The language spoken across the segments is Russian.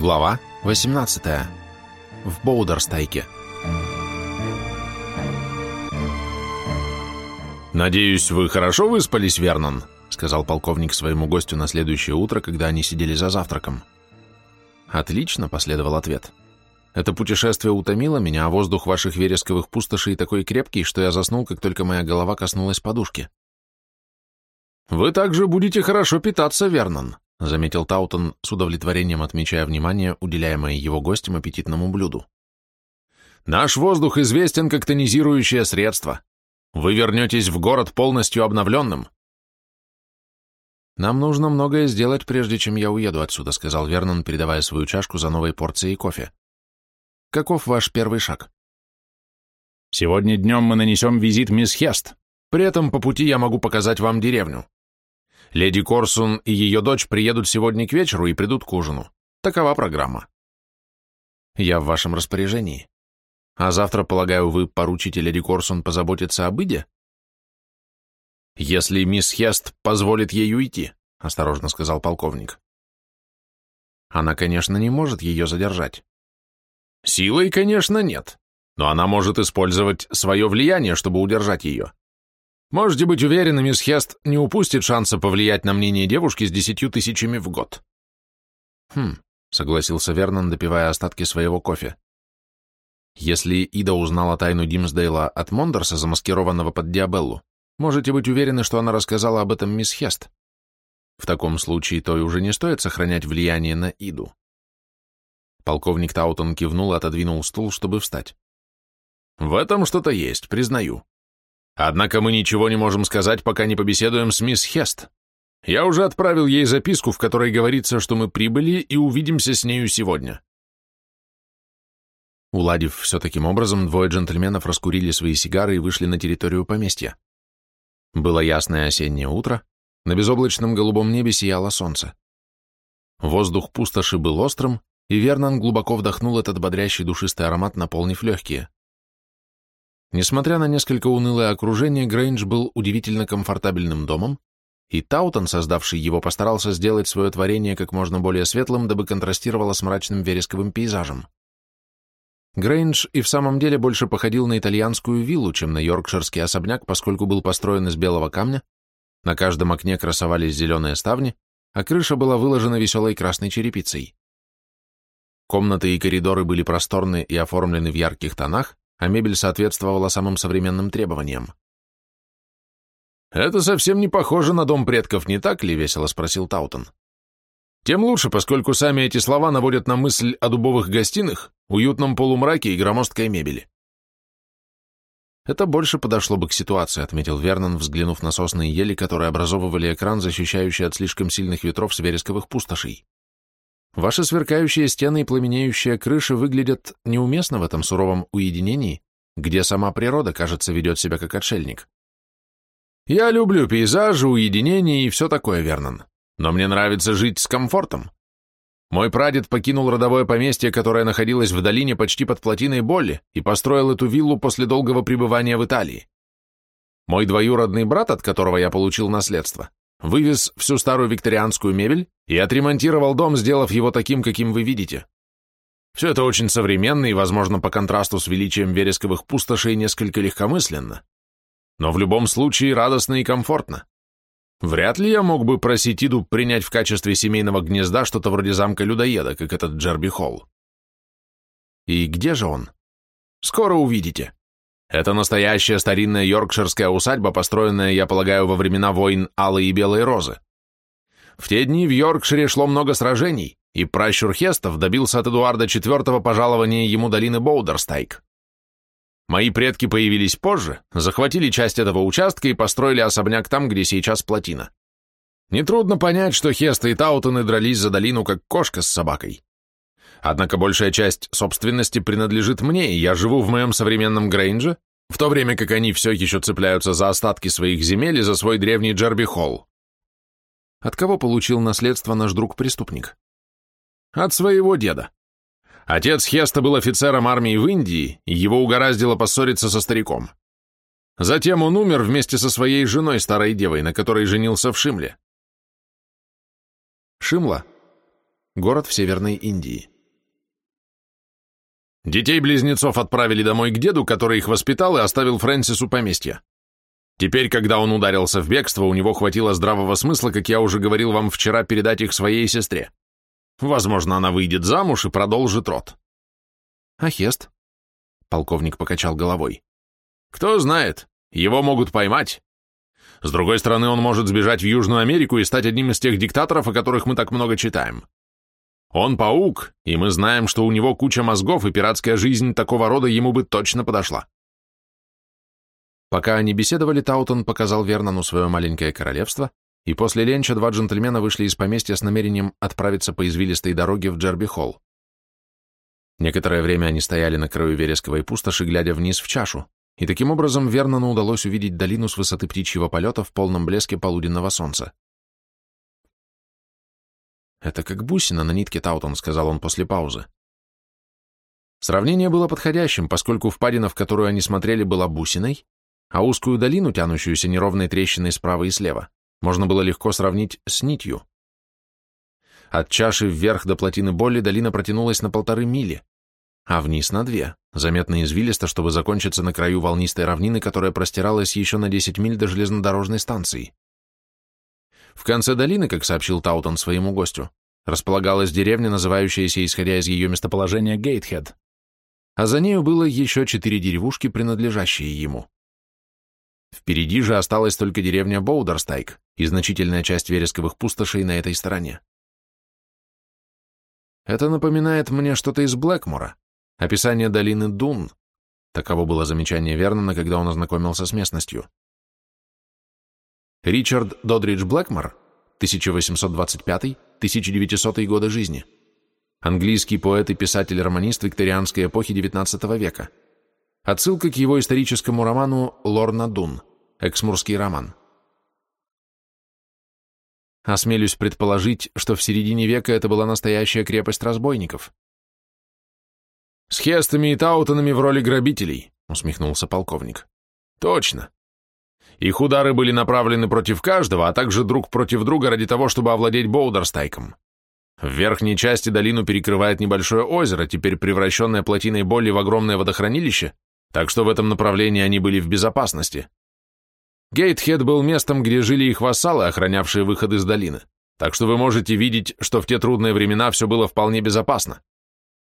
Глава 18. В Боудерстайке. «Надеюсь, вы хорошо выспались, Вернон?» — сказал полковник своему гостю на следующее утро, когда они сидели за завтраком. «Отлично», — последовал ответ. «Это путешествие утомило меня, а воздух ваших вересковых пустошей такой крепкий, что я заснул, как только моя голова коснулась подушки». «Вы также будете хорошо питаться, Вернон», — заметил Таутон, с удовлетворением отмечая внимание, уделяемое его гостям аппетитному блюду. «Наш воздух известен как тонизирующее средство. Вы вернетесь в город полностью обновленным». «Нам нужно многое сделать, прежде чем я уеду отсюда», — сказал Вернон, передавая свою чашку за новой порцией кофе. «Каков ваш первый шаг?» «Сегодня днем мы нанесем визит мисс Хест. При этом по пути я могу показать вам деревню. Леди Корсун и ее дочь приедут сегодня к вечеру и придут к ужину. Такова программа. Я в вашем распоряжении. А завтра, полагаю, вы поручите леди Корсун позаботиться об Иде? Если мисс Хест позволит ей уйти, осторожно сказал полковник. Она, конечно, не может ее задержать. Силой, конечно, нет, но она может использовать свое влияние, чтобы удержать ее. Можете быть уверены, мисс Хест не упустит шанса повлиять на мнение девушки с десятью тысячами в год. Хм, согласился Вернон, допивая остатки своего кофе. Если Ида узнала тайну Димсдейла от Мондерса, замаскированного под Диабеллу, можете быть уверены, что она рассказала об этом мисс Хест. В таком случае той уже не стоит сохранять влияние на Иду. Полковник Таутон кивнул и отодвинул стул, чтобы встать. В этом что-то есть, признаю. Однако мы ничего не можем сказать, пока не побеседуем с мисс Хест. Я уже отправил ей записку, в которой говорится, что мы прибыли и увидимся с нею сегодня. Уладив все таким образом, двое джентльменов раскурили свои сигары и вышли на территорию поместья. Было ясное осеннее утро, на безоблачном голубом небе сияло солнце. Воздух пустоши был острым, и Вернон глубоко вдохнул этот бодрящий душистый аромат, наполнив легкие. Несмотря на несколько унылое окружение, Грейндж был удивительно комфортабельным домом, и Таутон, создавший его, постарался сделать свое творение как можно более светлым, дабы контрастировало с мрачным вересковым пейзажем. Грейндж и в самом деле больше походил на итальянскую виллу, чем на йоркширский особняк, поскольку был построен из белого камня, на каждом окне красовались зеленые ставни, а крыша была выложена веселой красной черепицей. Комнаты и коридоры были просторны и оформлены в ярких тонах, а мебель соответствовала самым современным требованиям. «Это совсем не похоже на дом предков, не так ли?» — весело спросил Таутон. «Тем лучше, поскольку сами эти слова наводят на мысль о дубовых гостиных, уютном полумраке и громоздкой мебели». «Это больше подошло бы к ситуации», — отметил Вернон, взглянув на сосны ели, которые образовывали экран, защищающий от слишком сильных ветров с вересковых пустошей. Ваши сверкающие стены и пламенеющая крыша выглядят неуместно в этом суровом уединении, где сама природа, кажется, ведет себя как отшельник. Я люблю пейзажи, уединение и все такое, Вернон, но мне нравится жить с комфортом. Мой прадед покинул родовое поместье, которое находилось в долине почти под плотиной Болли, и построил эту виллу после долгого пребывания в Италии. Мой двоюродный брат, от которого я получил наследство, вывез всю старую викторианскую мебель и отремонтировал дом, сделав его таким, каким вы видите. Все это очень современно и, возможно, по контрасту с величием вересковых пустошей несколько легкомысленно. Но в любом случае радостно и комфортно. Вряд ли я мог бы просить Иду принять в качестве семейного гнезда что-то вроде замка людоеда, как этот Джерби Холл. И где же он? Скоро увидите. Это настоящая старинная йоркширская усадьба, построенная, я полагаю, во времена войн Алой и Белой Розы. В те дни в Йоркшире шло много сражений, и пращур Хестов добился от Эдуарда IV пожалования ему долины Боудерстайк. Мои предки появились позже, захватили часть этого участка и построили особняк там, где сейчас плотина. Нетрудно понять, что Хесты и Таутоны дрались за долину, как кошка с собакой. Однако большая часть собственности принадлежит мне, и я живу в моем современном Грейнже, в то время как они все еще цепляются за остатки своих земель и за свой древний Джерби Холл. От кого получил наследство наш друг-преступник? От своего деда. Отец Хеста был офицером армии в Индии, и его угораздило поссориться со стариком. Затем он умер вместе со своей женой, старой девой, на которой женился в Шимле. Шимла – город в Северной Индии. Детей-близнецов отправили домой к деду, который их воспитал и оставил Фрэнсису поместье. Теперь, когда он ударился в бегство, у него хватило здравого смысла, как я уже говорил вам вчера, передать их своей сестре. Возможно, она выйдет замуж и продолжит род. А Хест? Полковник покачал головой. Кто знает, его могут поймать. С другой стороны, он может сбежать в Южную Америку и стать одним из тех диктаторов, о которых мы так много читаем. Он паук, и мы знаем, что у него куча мозгов, и пиратская жизнь такого рода ему бы точно подошла. Пока они беседовали, Таутон показал Вернону свое маленькое королевство, и после ленча два джентльмена вышли из поместья с намерением отправиться по извилистой дороге в Джерби-Холл. Некоторое время они стояли на краю вересковой пустоши, глядя вниз в чашу, и таким образом Вернону удалось увидеть долину с высоты птичьего полета в полном блеске полуденного солнца. «Это как бусина на нитке Таутон», — сказал он после паузы. Сравнение было подходящим, поскольку впадина, в которую они смотрели, была бусиной, а узкую долину, тянущуюся неровной трещиной справа и слева, можно было легко сравнить с нитью. От чаши вверх до плотины Болли долина протянулась на полторы мили, а вниз на две, заметно извилисто, чтобы закончиться на краю волнистой равнины, которая простиралась еще на 10 миль до железнодорожной станции. В конце долины, как сообщил Таутон своему гостю, располагалась деревня, называющаяся, исходя из ее местоположения, Гейтхед, а за нею было еще четыре деревушки, принадлежащие ему. Впереди же осталась только деревня Боудерстайк и значительная часть вересковых пустошей на этой стороне. Это напоминает мне что-то из Блэкмора, описание долины Дун. Таково было замечание Вернона, когда он ознакомился с местностью. Ричард Додридж Блэкмор, 1825-1900 годы жизни. Английский поэт и писатель-романист викторианской эпохи XIX века. Отсылка к его историческому роману «Лорна Дун», эксмурский роман. Осмелюсь предположить, что в середине века это была настоящая крепость разбойников. «С Хестами и Таутонами в роли грабителей», — усмехнулся полковник. «Точно. Их удары были направлены против каждого, а также друг против друга ради того, чтобы овладеть Боудерстайком. В верхней части долину перекрывает небольшое озеро, теперь превращенное плотиной боли в огромное водохранилище, так что в этом направлении они были в безопасности. Гейтхед был местом, где жили их вассалы, охранявшие выход из долины, так что вы можете видеть, что в те трудные времена все было вполне безопасно.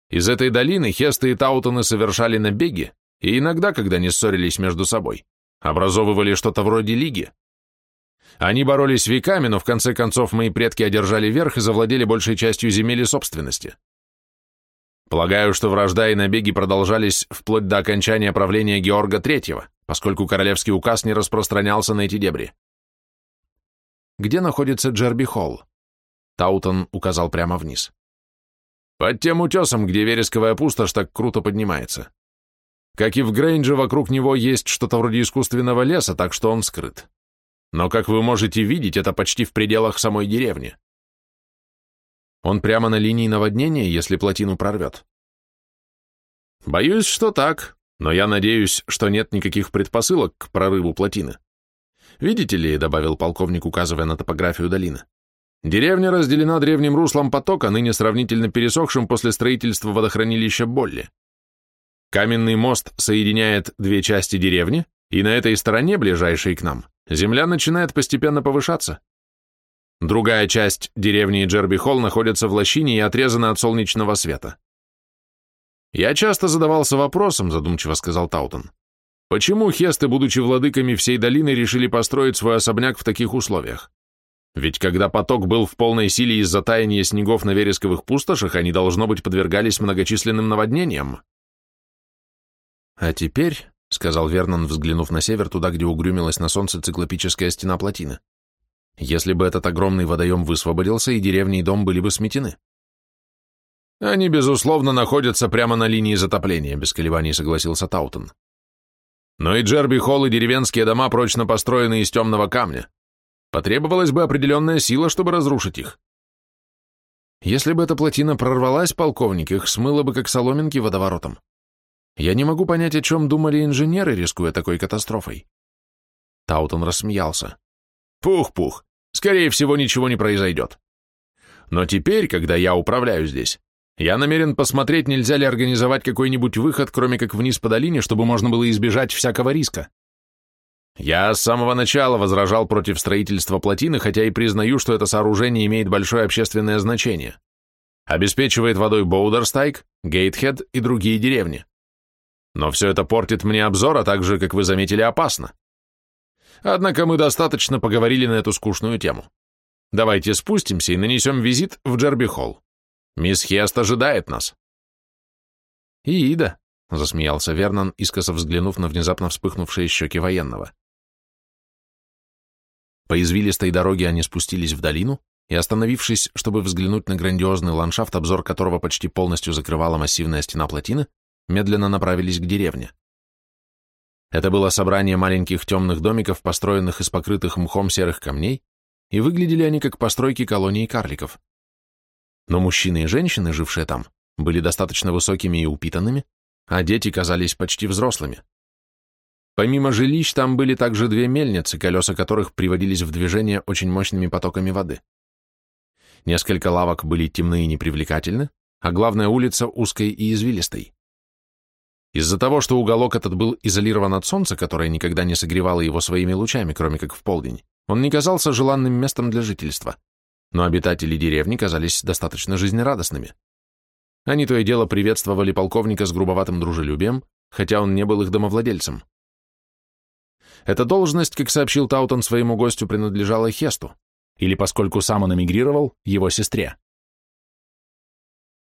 Из этой долины Хесты и Таутоны совершали набеги, и иногда, когда не ссорились между собой, образовывали что-то вроде лиги. Они боролись веками, но в конце концов мои предки одержали верх и завладели большей частью земель и собственности. Полагаю, что вражда и набеги продолжались вплоть до окончания правления Георга III, поскольку королевский указ не распространялся на эти дебри. Где находится Джерби Холл? Таутон указал прямо вниз. Под тем утесом, где вересковая пустошь так круто поднимается. Как и в Грейнже, вокруг него есть что-то вроде искусственного леса, так что он скрыт. Но, как вы можете видеть, это почти в пределах самой деревни. Он прямо на линии наводнения, если плотину прорвет? Боюсь, что так, но я надеюсь, что нет никаких предпосылок к прорыву плотины. Видите ли, добавил полковник, указывая на топографию долины, деревня разделена древним руслом потока, ныне сравнительно пересохшим после строительства водохранилища Болли. Каменный мост соединяет две части деревни, и на этой стороне, ближайшей к нам, земля начинает постепенно повышаться. Другая часть деревни Джерби-Холл находится в лощине и отрезана от солнечного света. Я часто задавался вопросом, задумчиво сказал Таутон, почему хесты, будучи владыками всей долины, решили построить свой особняк в таких условиях? Ведь когда поток был в полной силе из-за таяния снегов на вересковых пустошах, они, должно быть, подвергались многочисленным наводнениям. «А теперь», — сказал Вернон, взглянув на север, туда, где угрюмилась на солнце циклопическая стена плотины, «если бы этот огромный водоем высвободился, и деревня и дом были бы сметены». «Они, безусловно, находятся прямо на линии затопления», — без колебаний согласился Таутон. «Но и Джерби Холл и деревенские дома прочно построены из темного камня. Потребовалась бы определенная сила, чтобы разрушить их». «Если бы эта плотина прорвалась, полковник, их смыло бы как соломинки водоворотом. Я не могу понять, о чем думали инженеры, рискуя такой катастрофой. Таутон рассмеялся. Пух-пух, скорее всего, ничего не произойдет. Но теперь, когда я управляю здесь, Я намерен посмотреть, нельзя ли организовать какой-нибудь выход, кроме как вниз по долине, чтобы можно было избежать всякого риска. Я с самого начала возражал против строительства плотины, хотя и признаю, что это сооружение имеет большое общественное значение. Обеспечивает водой Боудерстайк, Гейтхед и другие деревни. Но все это портит мне обзор, а также, как вы заметили, опасно. Однако мы достаточно поговорили на эту скучную тему. Давайте спустимся и нанесем визит в Джерби-Холл. Мисс Хест ожидает нас. Ида, засмеялся Вернон, искоса взглянув на внезапно вспыхнувшие щеки военного. По извилистой дороге они спустились в долину и, остановившись, чтобы взглянуть на грандиозный ландшафт, обзор которого почти полностью закрывала массивная стена плотины, медленно направились к деревне. Это было собрание маленьких темных домиков, построенных из покрытых мхом серых камней, и выглядели они как постройки колонии карликов. Но мужчины и женщины, жившие там, были достаточно высокими и упитанными, а дети казались почти взрослыми. Помимо жилищ там были также две мельницы, колеса которых приводились в движение очень мощными потоками воды. Несколько лавок были темны и непривлекательны, а главная улица узкой и извилистой. Из-за того, что уголок этот был изолирован от солнца, которое никогда не согревало его своими лучами, кроме как в полдень, он не казался желанным местом для жительства, но обитатели деревни казались достаточно жизнерадостными. Они то и дело приветствовали полковника с грубоватым дружелюбием, хотя он не был их домовладельцем. Эта должность, как сообщил Таутон своему гостю, принадлежала Хесту, или, поскольку сам он эмигрировал, его сестре.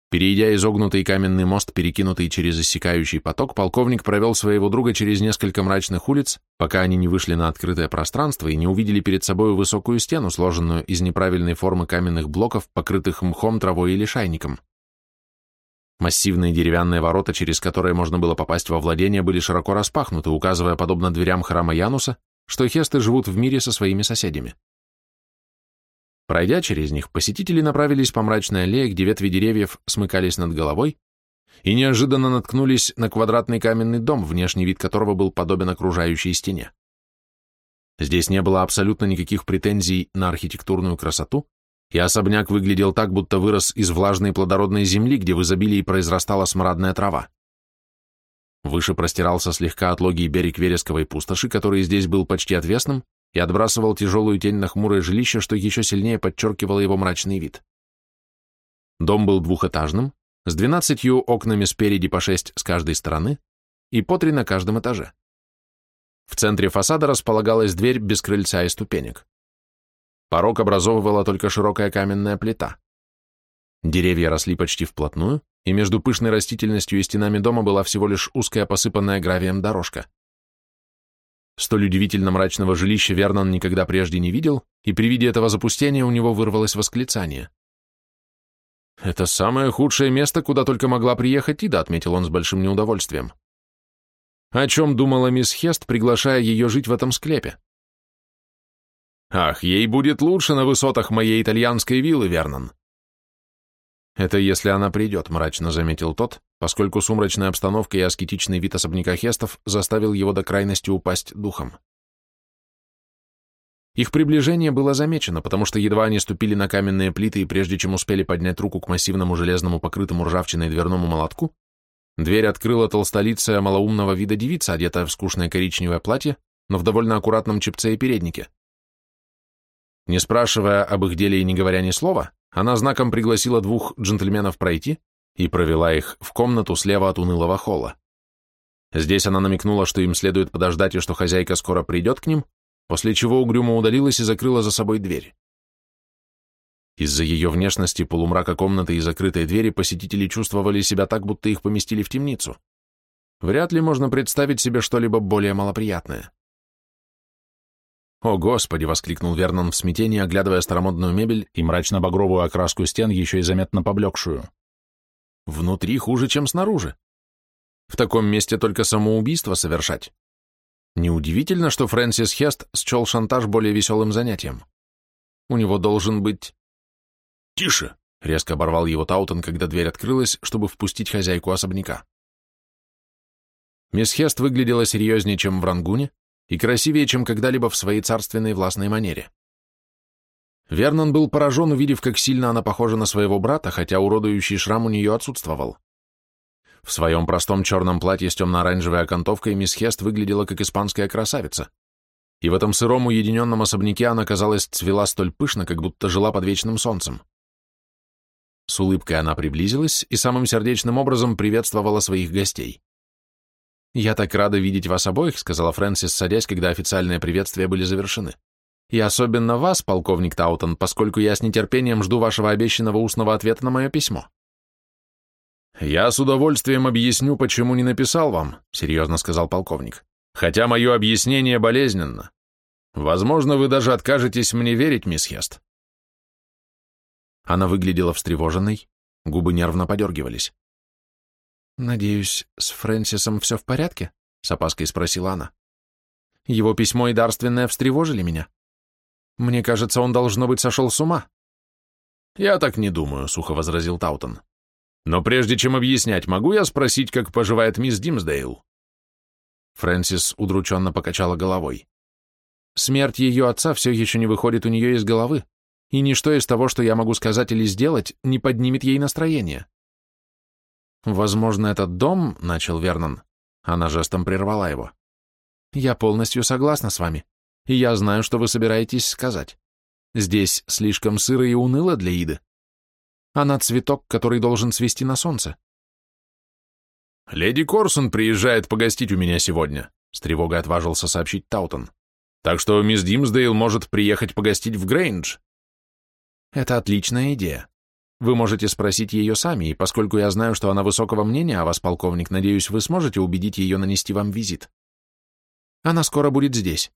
Перейдя изогнутый каменный мост, перекинутый через иссякающий поток, полковник провел своего друга через несколько мрачных улиц, пока они не вышли на открытое пространство и не увидели перед собой высокую стену, сложенную из неправильной формы каменных блоков, покрытых мхом, травой или шайником. Массивные деревянные ворота, через которые можно было попасть во владение, были широко распахнуты, указывая, подобно дверям храма Януса, что хесты живут в мире со своими соседями. Пройдя через них, посетители направились по мрачной аллее, где ветви деревьев смыкались над головой, и неожиданно наткнулись на квадратный каменный дом, внешний вид которого был подобен окружающей стене. Здесь не было абсолютно никаких претензий на архитектурную красоту, и особняк выглядел так, будто вырос из влажной плодородной земли, где в изобилии произрастала смрадная трава. Выше простирался слегка отлогий берег вересковой пустоши, который здесь был почти отвесным, и отбрасывал тяжелую тень на хмурое жилище, что еще сильнее подчеркивало его мрачный вид. Дом был двухэтажным, с двенадцатью окнами спереди по шесть с каждой стороны и по три на каждом этаже. В центре фасада располагалась дверь без крыльца и ступенек. Порог образовывала только широкая каменная плита. Деревья росли почти вплотную, и между пышной растительностью и стенами дома была всего лишь узкая посыпанная гравием дорожка. Столь удивительно мрачного жилища Вернон никогда прежде не видел, и при виде этого запустения у него вырвалось восклицание. «Это самое худшее место, куда только могла приехать Ида», — отметил он с большим неудовольствием. О чем думала мисс Хест, приглашая ее жить в этом склепе? «Ах, ей будет лучше на высотах моей итальянской виллы, Вернон», «Это если она придет», — мрачно заметил тот, поскольку сумрачная обстановка и аскетичный вид особняка Хестов заставил его до крайности упасть духом. Их приближение было замечено, потому что едва они ступили на каменные плиты и прежде чем успели поднять руку к массивному железному покрытому ржавчиной дверному молотку, дверь открыла толстолицая малоумного вида девица, одетая в скучное коричневое платье, но в довольно аккуратном чепце и переднике. Не спрашивая об их деле и не говоря ни слова, она знаком пригласила двух джентльменов пройти и провела их в комнату слева от унылого холла. Здесь она намекнула, что им следует подождать и что хозяйка скоро придет к ним, после чего угрюмо удалилась и закрыла за собой дверь. Из-за ее внешности, полумрака комнаты и закрытой двери посетители чувствовали себя так, будто их поместили в темницу. Вряд ли можно представить себе что-либо более малоприятное. «О, Господи!» — воскликнул Вернон в смятении, оглядывая старомодную мебель и мрачно-багровую окраску стен, еще и заметно поблекшую. «Внутри хуже, чем снаружи. В таком месте только самоубийство совершать. Неудивительно, что Фрэнсис Хест счел шантаж более веселым занятием. У него должен быть...» «Тише!» — резко оборвал его Таутон, когда дверь открылась, чтобы впустить хозяйку особняка. Мисс Хест выглядела серьезнее, чем в Рангуне, и красивее, чем когда-либо в своей царственной властной манере. Вернон был поражен, увидев, как сильно она похожа на своего брата, хотя уродующий шрам у нее отсутствовал. В своем простом черном платье с темно-оранжевой окантовкой мисс Хест выглядела как испанская красавица. И в этом сыром уединенном особняке она, казалось, цвела столь пышно, как будто жила под вечным солнцем. С улыбкой она приблизилась и самым сердечным образом приветствовала своих гостей. «Я так рада видеть вас обоих», — сказала Фрэнсис, садясь, когда официальные приветствия были завершены. «И особенно вас, полковник Таутон, поскольку я с нетерпением жду вашего обещанного устного ответа на мое письмо». «Я с удовольствием объясню, почему не написал вам», — серьезно сказал полковник. «Хотя мое объяснение болезненно. Возможно, вы даже откажетесь мне верить, мисс Хест». Она выглядела встревоженной, губы нервно подергивались. «Надеюсь, с Фрэнсисом все в порядке?» — с опаской спросила она. «Его письмо и дарственное встревожили меня. Мне кажется, он, должно быть, сошел с ума». «Я так не думаю», — сухо возразил Таутон. «Но прежде чем объяснять, могу я спросить, как поживает мисс Димсдейл?» Фрэнсис удрученно покачала головой. «Смерть ее отца все еще не выходит у нее из головы, и ничто из того, что я могу сказать или сделать, не поднимет ей настроение. «Возможно, этот дом», — начал Вернон. Она жестом прервала его. «Я полностью согласна с вами, и я знаю, что вы собираетесь сказать. Здесь слишком сыро и уныло для Иды. Она цветок, который должен свести на солнце». «Леди Корсон приезжает погостить у меня сегодня», — с тревогой отважился сообщить Таутон. «Так что мисс Димсдейл может приехать погостить в Грейндж». «Это отличная идея. Вы можете спросить ее сами, и поскольку я знаю, что она высокого мнения о вас, полковник, надеюсь, вы сможете убедить ее нанести вам визит. Она скоро будет здесь.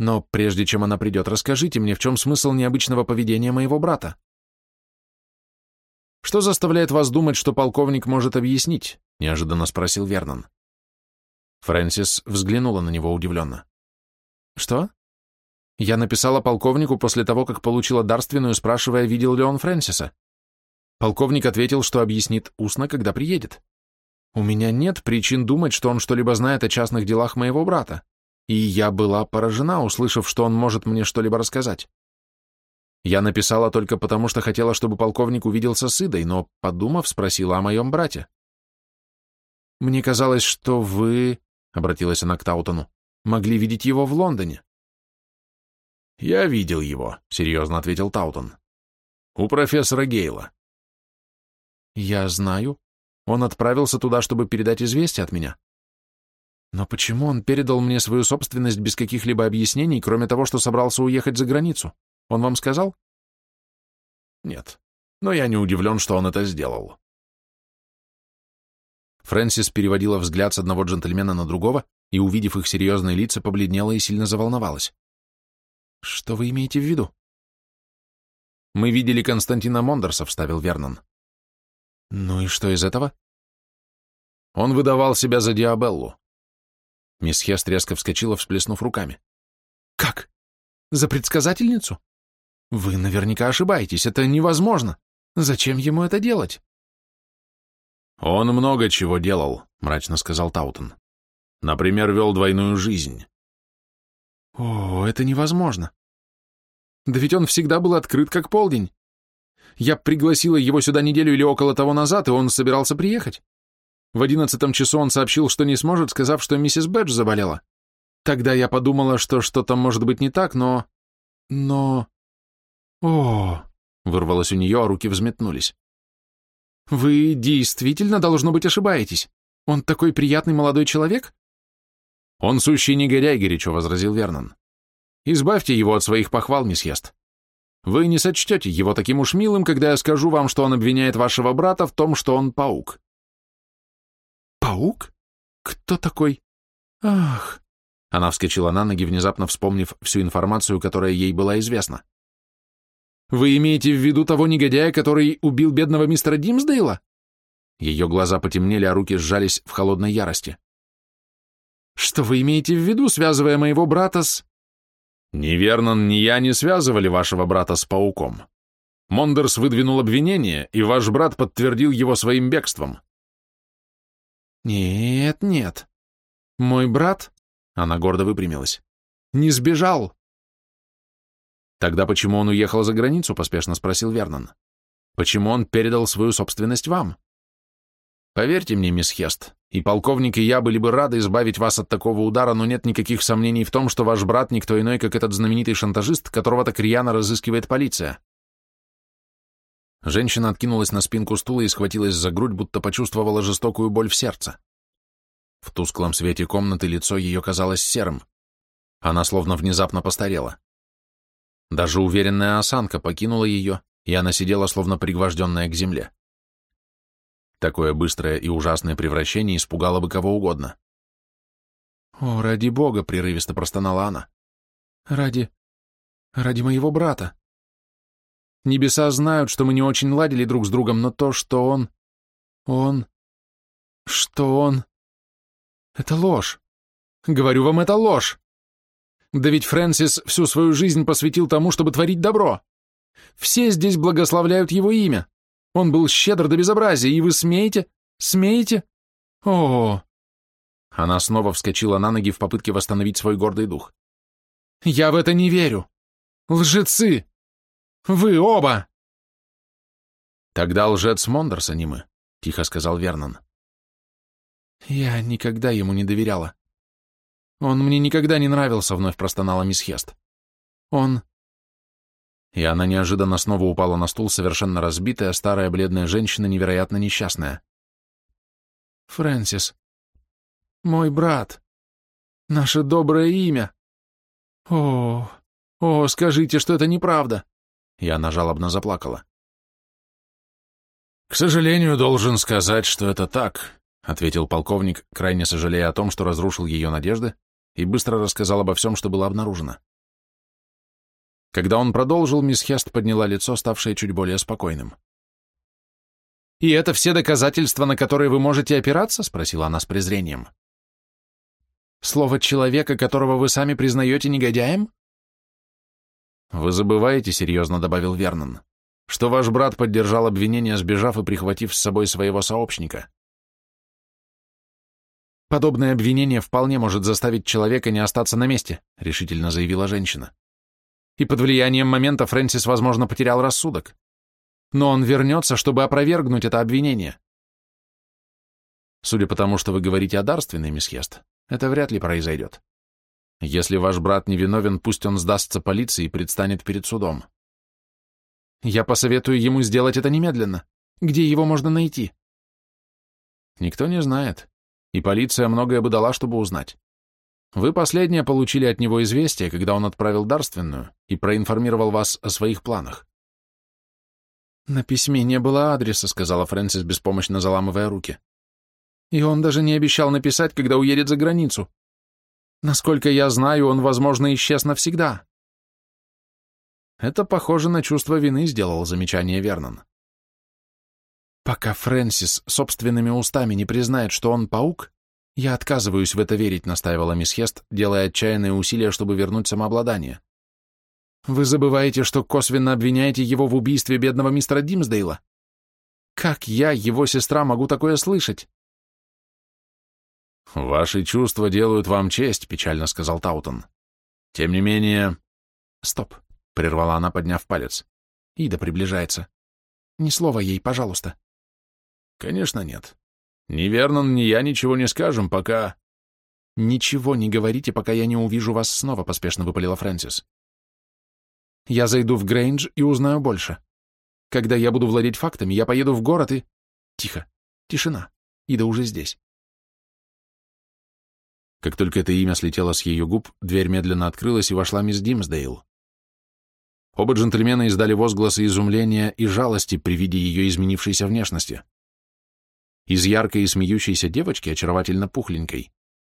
Но прежде чем она придет, расскажите мне, в чем смысл необычного поведения моего брата? Что заставляет вас думать, что полковник может объяснить? Неожиданно спросил Вернон. Фрэнсис взглянула на него удивленно. Что? Я написала полковнику после того, как получила дарственную, спрашивая, видел ли он Фрэнсиса. Полковник ответил, что объяснит устно, когда приедет. У меня нет причин думать, что он что-либо знает о частных делах моего брата, и я была поражена, услышав, что он может мне что-либо рассказать. Я написала только потому, что хотела, чтобы полковник увиделся с Идой, но, подумав, спросила о моем брате. «Мне казалось, что вы...» — обратилась она к Таутону. «Могли видеть его в Лондоне». «Я видел его», — серьезно ответил Таутон. «У профессора Гейла. Я знаю. Он отправился туда, чтобы передать известие от меня. Но почему он передал мне свою собственность без каких-либо объяснений, кроме того, что собрался уехать за границу? Он вам сказал? Нет. Но я не удивлен, что он это сделал. Фрэнсис переводила взгляд с одного джентльмена на другого и, увидев их серьезные лица, побледнела и сильно заволновалась. «Что вы имеете в виду?» «Мы видели Константина Мондерса», — вставил Вернон. Ну и что из этого? Он выдавал себя за Диабеллу. Мисс Хест резко вскочила, всплеснув руками. Как? За предсказательницу? Вы наверняка ошибаетесь, это невозможно. Зачем ему это делать? Он много чего делал, мрачно сказал Таутон. Например, вел двойную жизнь. О, это невозможно. Да ведь он всегда был открыт как полдень. Я пригласила его сюда неделю или около того назад, и он собирался приехать. В одиннадцатом часу он сообщил, что не сможет, сказав, что миссис Бэдж заболела. Тогда я подумала, что что-то может быть не так, но... Но... О, вырвалось у нее, а руки взметнулись. Вы действительно, должно быть, ошибаетесь. Он такой приятный молодой человек? Он сущий негодяй, горячо возразил Вернон. Избавьте его от своих похвал, мисс Ест. Вы не сочтете его таким уж милым, когда я скажу вам, что он обвиняет вашего брата в том, что он паук. Паук? Кто такой? Ах! Она вскочила на ноги, внезапно вспомнив всю информацию, которая ей была известна. Вы имеете в виду того негодяя, который убил бедного мистера Димсдейла? Ее глаза потемнели, а руки сжались в холодной ярости. Что вы имеете в виду, связывая моего брата с... Ни Вернон, ни я не связывали вашего брата с пауком. Мондерс выдвинул обвинение, и ваш брат подтвердил его своим бегством. Нет, нет. Мой брат, она гордо выпрямилась, не сбежал. Тогда почему он уехал за границу, поспешно спросил Вернон. Почему он передал свою собственность вам? Поверьте мне, мисс Хест, и полковник, и я были бы рады избавить вас от такого удара, но нет никаких сомнений в том, что ваш брат никто иной, как этот знаменитый шантажист, которого так рьяно разыскивает полиция. Женщина откинулась на спинку стула и схватилась за грудь, будто почувствовала жестокую боль в сердце. В тусклом свете комнаты лицо ее казалось серым. Она словно внезапно постарела. Даже уверенная осанка покинула ее, и она сидела, словно пригвожденная к земле. Такое быстрое и ужасное превращение испугало бы кого угодно. «О, ради бога!» — прерывисто простонала она. «Ради... ради моего брата. Небеса знают, что мы не очень ладили друг с другом, но то, что он... он... что он... это ложь. Говорю вам, это ложь. Да ведь Фрэнсис всю свою жизнь посвятил тому, чтобы творить добро. Все здесь благословляют его имя. Он был щедр до безобразия, и вы смеете? Смеете? О, Она снова вскочила на ноги в попытке восстановить свой гордый дух. Я в это не верю. Лжецы! Вы оба! Тогда лжец Мондерс, а не мы, тихо сказал Вернон. Я никогда ему не доверяла. «Он мне никогда не нравился», — вновь простонала мисс Хест. «Он...» И она неожиданно снова упала на стул, совершенно разбитая, старая бледная женщина, невероятно несчастная. «Фрэнсис, мой брат, наше доброе имя. О, о, скажите, что это неправда!» И она жалобно заплакала. «К сожалению, должен сказать, что это так», — ответил полковник, крайне сожалея о том, что разрушил ее надежды, и быстро рассказал обо всем, что было обнаружено. Когда он продолжил, мисс Хест подняла лицо, ставшее чуть более спокойным. «И это все доказательства, на которые вы можете опираться?» — спросила она с презрением. «Слово человека, которого вы сами признаете негодяем?» «Вы забываете», — серьезно добавил Вернон, «что ваш брат поддержал обвинение, сбежав и прихватив с собой своего сообщника. «Подобное обвинение вполне может заставить человека не остаться на месте», — решительно заявила женщина. «И под влиянием момента Фрэнсис, возможно, потерял рассудок. Но он вернется, чтобы опровергнуть это обвинение». «Судя по тому, что вы говорите о дарственной, мисс Хест, это вряд ли произойдет. Если ваш брат невиновен, пусть он сдастся полиции и предстанет перед судом. Я посоветую ему сделать это немедленно. Где его можно найти?» «Никто не знает и полиция многое бы дала, чтобы узнать. Вы последнее получили от него известие, когда он отправил дарственную и проинформировал вас о своих планах. «На письме не было адреса», — сказала Фрэнсис, беспомощно заламывая руки. «И он даже не обещал написать, когда уедет за границу. Насколько я знаю, он, возможно, исчез навсегда». Это похоже на чувство вины, сделал замечание Вернон. Пока Фрэнсис собственными устами не признает, что он паук, я отказываюсь в это верить, настаивала мисс Хест, делая отчаянные усилия, чтобы вернуть самообладание. Вы забываете, что косвенно обвиняете его в убийстве бедного мистера Димсдейла? Как я, его сестра, могу такое слышать? Ваши чувства делают вам честь, печально сказал Таутон. Тем не менее... Стоп, прервала она, подняв палец. Ида приближается. Ни слова ей, пожалуйста. Конечно, нет. Ни Вернон, ни я ничего не скажем, пока... Ничего не говорите, пока я не увижу вас снова, поспешно выпалила Фрэнсис. Я зайду в Грейндж и узнаю больше. Когда я буду владеть фактами, я поеду в город и... Тихо. Тишина. Ида уже здесь. Как только это имя слетело с ее губ, дверь медленно открылась и вошла мисс Димсдейл. Оба джентльмена издали возгласы изумления и жалости при виде ее изменившейся внешности. Из яркой и смеющейся девочки, очаровательно пухленькой,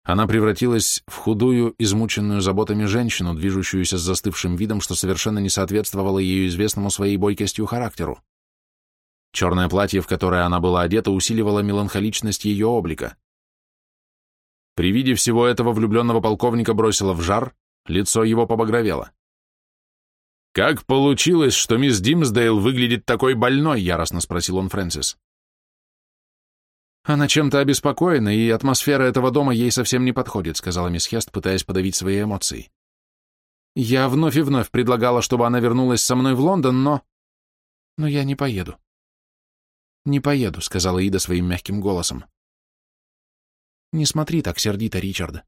она превратилась в худую, измученную заботами женщину, движущуюся с застывшим видом, что совершенно не соответствовало ее известному своей бойкостью характеру. Черное платье, в которое она была одета, усиливало меланхоличность ее облика. При виде всего этого влюбленного полковника бросило в жар, лицо его побагровело. «Как получилось, что мисс Димсдейл выглядит такой больной?» — яростно спросил он Фрэнсис. «Она чем-то обеспокоена, и атмосфера этого дома ей совсем не подходит», сказала мисс Хест, пытаясь подавить свои эмоции. Я вновь и вновь предлагала, чтобы она вернулась со мной в Лондон, но... Но я не поеду. Не поеду, сказала Ида своим мягким голосом. Не смотри так сердито, Ричард.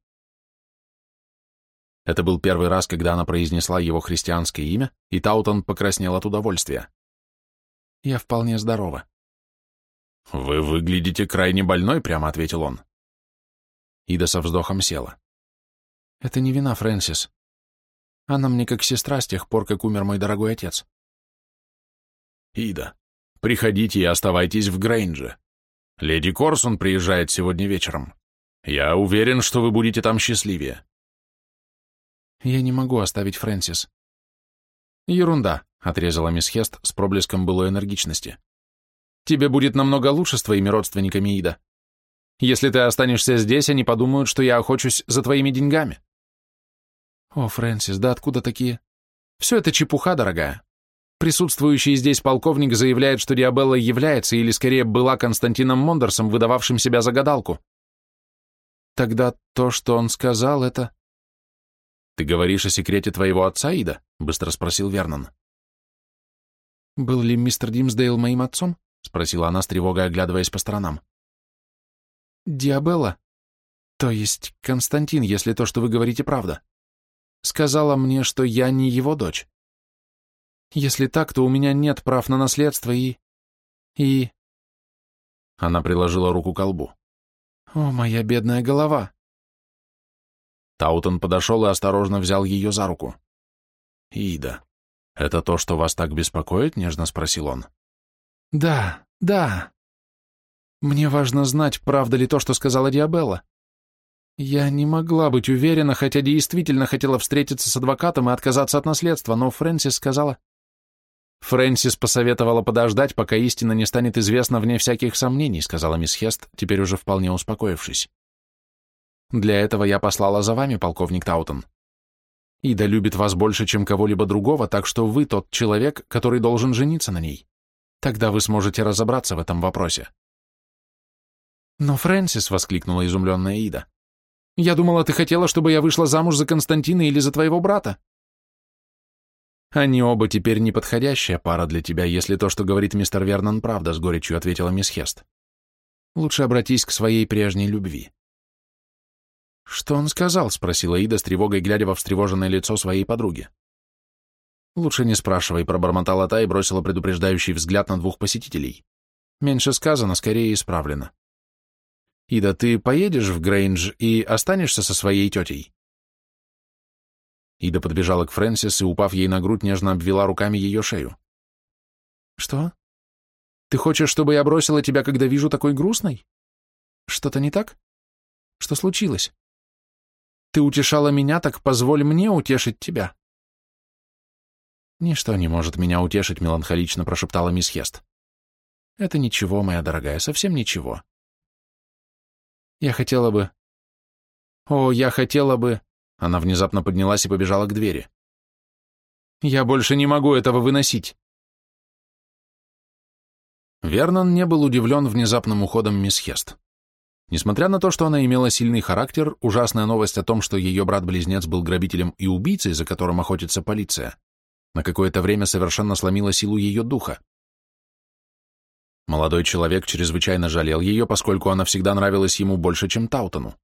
Это был первый раз, когда она произнесла его христианское имя, и Таутон покраснел от удовольствия. «Я вполне здорова». «Вы выглядите крайне больной», — прямо ответил он. Ида со вздохом села. «Это не вина, Фрэнсис. Она мне как сестра с тех пор, как умер мой дорогой отец». «Ида, приходите и оставайтесь в Грейнже. Леди Корсон приезжает сегодня вечером. Я уверен, что вы будете там счастливее». «Я не могу оставить Фрэнсис». «Ерунда», — отрезала мисс Хест с проблеском былой энергичности. «Тебе будет намного лучше с твоими родственниками, Ида. Если ты останешься здесь, они подумают, что я охочусь за твоими деньгами». «О, Фрэнсис, да откуда такие?» «Все это чепуха, дорогая. Присутствующий здесь полковник заявляет, что Диабелла является, или скорее была Константином Мондерсом, выдававшим себя за гадалку. Тогда то, что он сказал, это... «Ты говоришь о секрете твоего отца, Ида?» — быстро спросил Вернон. «Был ли мистер Димсдейл моим отцом?» — спросила она с тревогой, оглядываясь по сторонам. «Диабелла, то есть Константин, если то, что вы говорите, правда, сказала мне, что я не его дочь. Если так, то у меня нет прав на наследство и... и...» Она приложила руку к колбу. «О, моя бедная голова!» Таутон подошел и осторожно взял ее за руку. «Ида, это то, что вас так беспокоит?» — нежно спросил он. «Да, да. Мне важно знать, правда ли то, что сказала Диабелла. Я не могла быть уверена, хотя действительно хотела встретиться с адвокатом и отказаться от наследства, но Фрэнсис сказала... Фрэнсис посоветовала подождать, пока истина не станет известна вне всяких сомнений, сказала мисс Хест, теперь уже вполне успокоившись. Для этого я послала за вами, полковник Таутон. Ида любит вас больше, чем кого-либо другого, так что вы тот человек, который должен жениться на ней. Тогда вы сможете разобраться в этом вопросе. Но, Фрэнсис, — воскликнула изумленная Ида, — я думала, ты хотела, чтобы я вышла замуж за Константина или за твоего брата. «Они оба теперь неподходящая пара для тебя, если то, что говорит мистер Вернон, правда», — с горечью ответила мисс Хест. «Лучше обратись к своей прежней любви». «Что он сказал?» — спросила Ида с тревогой, глядя во встревоженное лицо своей подруги. «Лучше не спрашивай», — пробормотала та и бросила предупреждающий взгляд на двух посетителей. «Меньше сказано, скорее исправлено». «Ида, ты поедешь в Грейндж и останешься со своей тетей?» Ида подбежала к Фрэнсис и, упав ей на грудь, нежно обвела руками ее шею. «Что? Ты хочешь, чтобы я бросила тебя, когда вижу такой грустной? Что-то не так? Что случилось? Ты утешала меня, так позволь мне утешить тебя». «Ничто не может меня утешить», — меланхолично прошептала мисс Хест. «Это ничего, моя дорогая, совсем ничего. Я хотела бы... О, я хотела бы...» Она внезапно поднялась и побежала к двери. «Я больше не могу этого выносить!» Вернон не был удивлен внезапным уходом мисс Хест. Несмотря на то, что она имела сильный характер, ужасная новость о том, что ее брат-близнец был грабителем и убийцей, за которым охотится полиция, на какое-то время совершенно сломила силу ее духа. Молодой человек чрезвычайно жалел ее, поскольку она всегда нравилась ему больше, чем Таутону.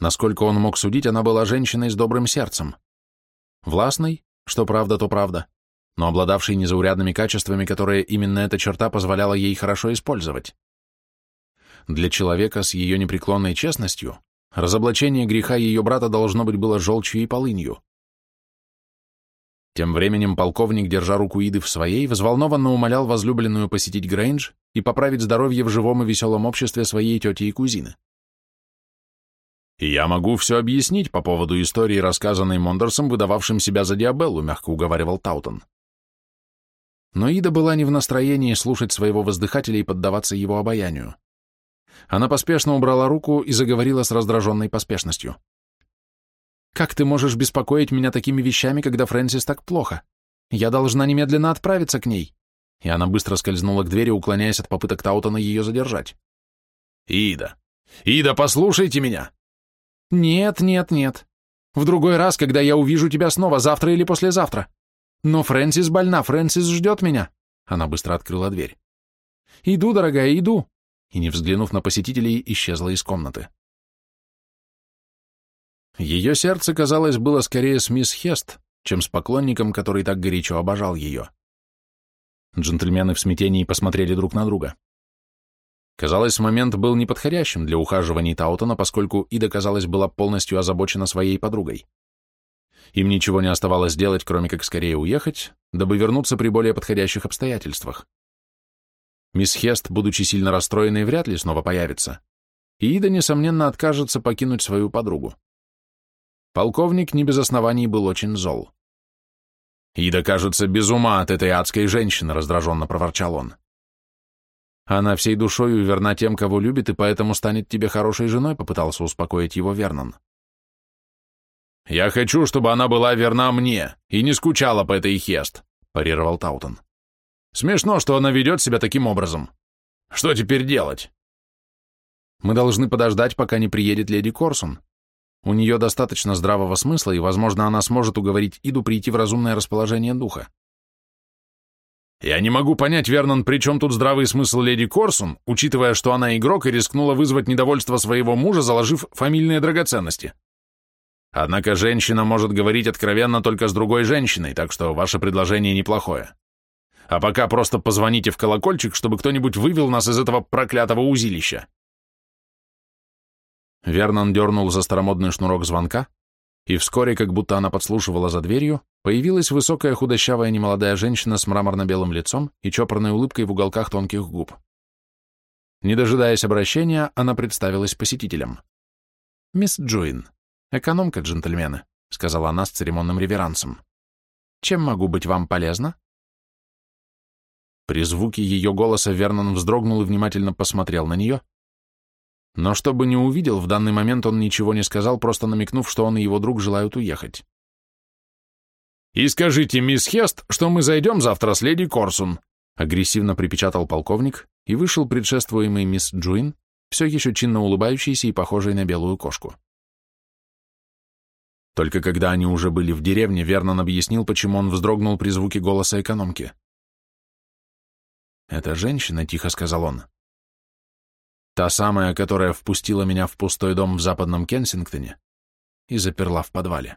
Насколько он мог судить, она была женщиной с добрым сердцем. Властной, что правда, то правда, но обладавшей незаурядными качествами, которые именно эта черта позволяла ей хорошо использовать. Для человека с ее непреклонной честностью разоблачение греха ее брата должно быть было желчью и полынью. Тем временем полковник, держа руку Иды в своей, взволнованно умолял возлюбленную посетить Грейндж и поправить здоровье в живом и веселом обществе своей тети и кузины. И я могу все объяснить по поводу истории, рассказанной Мондерсом, выдававшим себя за Диабеллу, мягко уговаривал Таутон. Но Ида была не в настроении слушать своего воздыхателя и поддаваться его обаянию. Она поспешно убрала руку и заговорила с раздраженной поспешностью. «Как ты можешь беспокоить меня такими вещами, когда Фрэнсис так плохо? Я должна немедленно отправиться к ней». И она быстро скользнула к двери, уклоняясь от попыток Таутона ее задержать. «Ида! Ида, послушайте меня!» «Нет, нет, нет. В другой раз, когда я увижу тебя снова, завтра или послезавтра. Но Фрэнсис больна, Фрэнсис ждет меня. Она быстро открыла дверь. Иду, дорогая, иду. И, не взглянув на посетителей, исчезла из комнаты. Ее сердце, казалось, было скорее с мисс Хест, чем с поклонником, который так горячо обожал ее. Джентльмены в смятении посмотрели друг на друга. Казалось, момент был неподходящим для ухаживаний Таутона, поскольку Ида, казалось, была полностью озабочена своей подругой. Им ничего не оставалось делать, кроме как скорее уехать, дабы вернуться при более подходящих обстоятельствах. Мисс Хест, будучи сильно расстроенной, вряд ли снова появится, и Ида, несомненно, откажется покинуть свою подругу. Полковник не без оснований был очень зол. «Ида, кажется, без ума от этой адской женщины», — раздраженно проворчал он. Она всей душою верна тем, кого любит, и поэтому станет тебе хорошей женой, попытался успокоить его Вернон. Я хочу, чтобы она была верна мне и не скучала по этой Хест, парировал Таутон. Смешно, что она ведет себя таким образом. Что теперь делать? Мы должны подождать, пока не приедет леди Корсун. У нее достаточно здравого смысла, и, возможно, она сможет уговорить Иду прийти в разумное расположение духа. Я не могу понять, Вернон, при чем тут здравый смысл леди Корсун, учитывая, что она игрок и рискнула вызвать недовольство своего мужа, заложив фамильные драгоценности. Однако женщина может говорить откровенно только с другой женщиной, так что ваше предложение неплохое. А пока просто позвоните в колокольчик, чтобы кто-нибудь вывел нас из этого проклятого узилища. Вернон дернул за старомодный шнурок звонка, и вскоре, как будто она подслушивала за дверью, появилась высокая худощавая немолодая женщина с мраморно-белым лицом и чопорной улыбкой в уголках тонких губ. Не дожидаясь обращения, она представилась посетителям. «Мисс Джуин, экономка джентльмены», — сказала она с церемонным реверансом. «Чем могу быть вам полезна?» При звуке ее голоса Вернон вздрогнул и внимательно посмотрел на нее, но чтобы не увидел, в данный момент он ничего не сказал, просто намекнув, что он и его друг желают уехать. «И скажите, мисс Хест, что мы зайдем завтра с леди Корсун», агрессивно припечатал полковник и вышел предшествуемый мисс Джуин, все еще чинно улыбающийся и похожий на белую кошку. Только когда они уже были в деревне, Вернон объяснил, почему он вздрогнул при звуке голоса экономки. «Это женщина», — тихо сказал он, Та самая, которая впустила меня в пустой дом в западном Кенсингтоне и заперла в подвале.